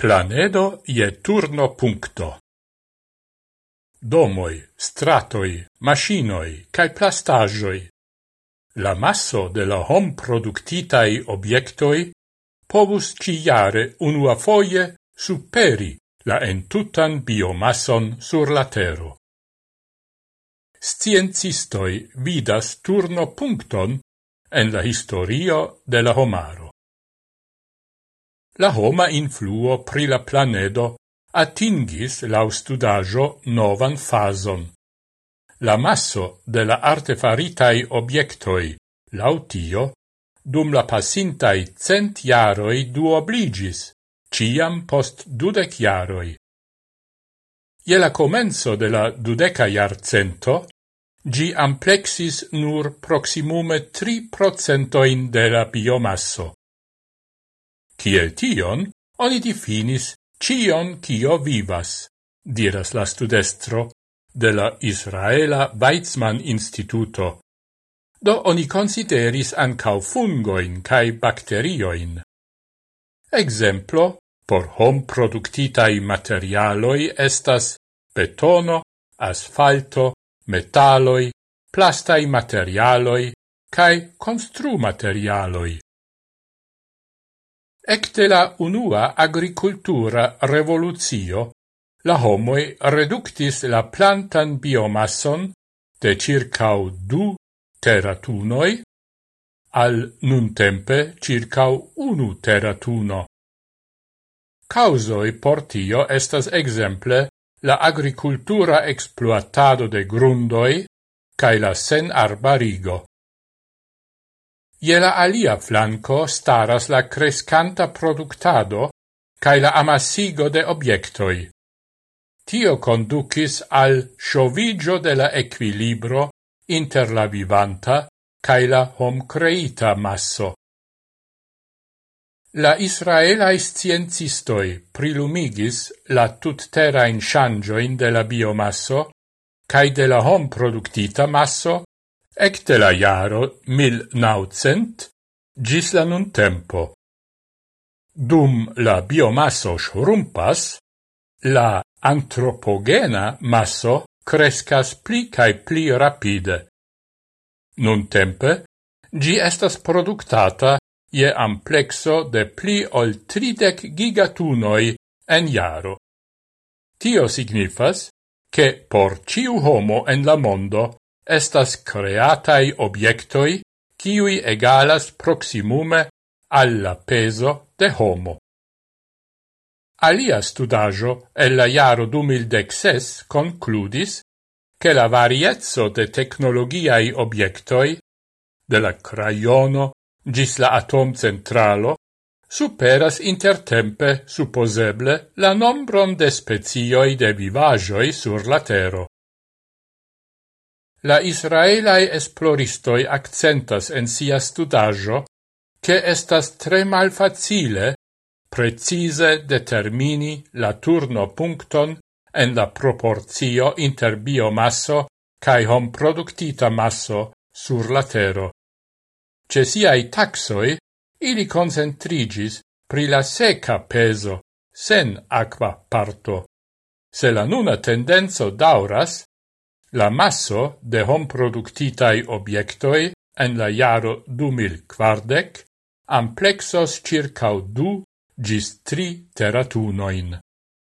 Planedo je turno puncto. Domoi, stratoi, machinoi, cae plastagioi. La masso de la hom productitai obiectoi povus ciare unua foie superi la entutan biomasson sur la tero. Sciencistoi vidas turno puncton en la historio de la homaro la homa influo pri la planedo atingis lau studajo novan fason. La masso de la artefaritai obiectoi, lautio, dum la passintai cent jaroi duobligis, ciam post dudec jaroi. Ie la comenzo de la dudeca jarcento, gi amplexis nur proximume tri procentoin de la biomasso. Ciel tion, oni definis cion cio vivas, diras la studestro de la Israela Weizmann Instituto. Do oni consideris ancau fungoin cae bacterioin. Exemplo, por hom productitai materialoi estas betono, asfalto, metaloi, plastai materialoi, cae constru materialoi. Ecte la unua agricultura revoluzio, la homoi reductis la plantan biomasson de circau du teratunoi al nun tempe circau unu teratuno. Causoi portio estas exemple la agricultura exploatado de grundoi cae la sen arbarigo. Je la alia flanco staras la crescanta productado cae la amassigo de obiectoi. Tio conducis al sciovigio de la equilibro inter la vivanta cae la hom creita masso. La israelae sciencistoi prilumigis la tutterain shangioin de la biomasso cae de la hom productita masso ecte la jaro 1900 gis la nun tempo. Dum la biomasso shrumpas, la antropogena masso crescas pli cae pli rapide. Nun tempe, gi estas productata je amplexo de pli ol 30 gigatunoi en jaro. Tio signifas che por ciu homo en la mondo estas creatai obiectoi kiui egalas proximume alla peso de homo. Alia studajo el la jaro 2016 concludis che la variezzo de tecnologiai obiectoi, de la crayono gis la atom centralo, superas intertempe supposeble la nombron de spezioi de vivajoi sur la tero. La israelai esploristoi accentas en sia studajo che estas tre mal facile precise determini la turno puncton en la proporzio inter biomasso cae hom productita masso sur la tero. Ce siai taxoi, ili concentrigis pri la seca peso, sen aqua parto. Se la nuna tendenzo dauras, La masso de hom productitai obiectoi en la jaro 2040 amplexos circa du gis tri teratunoin.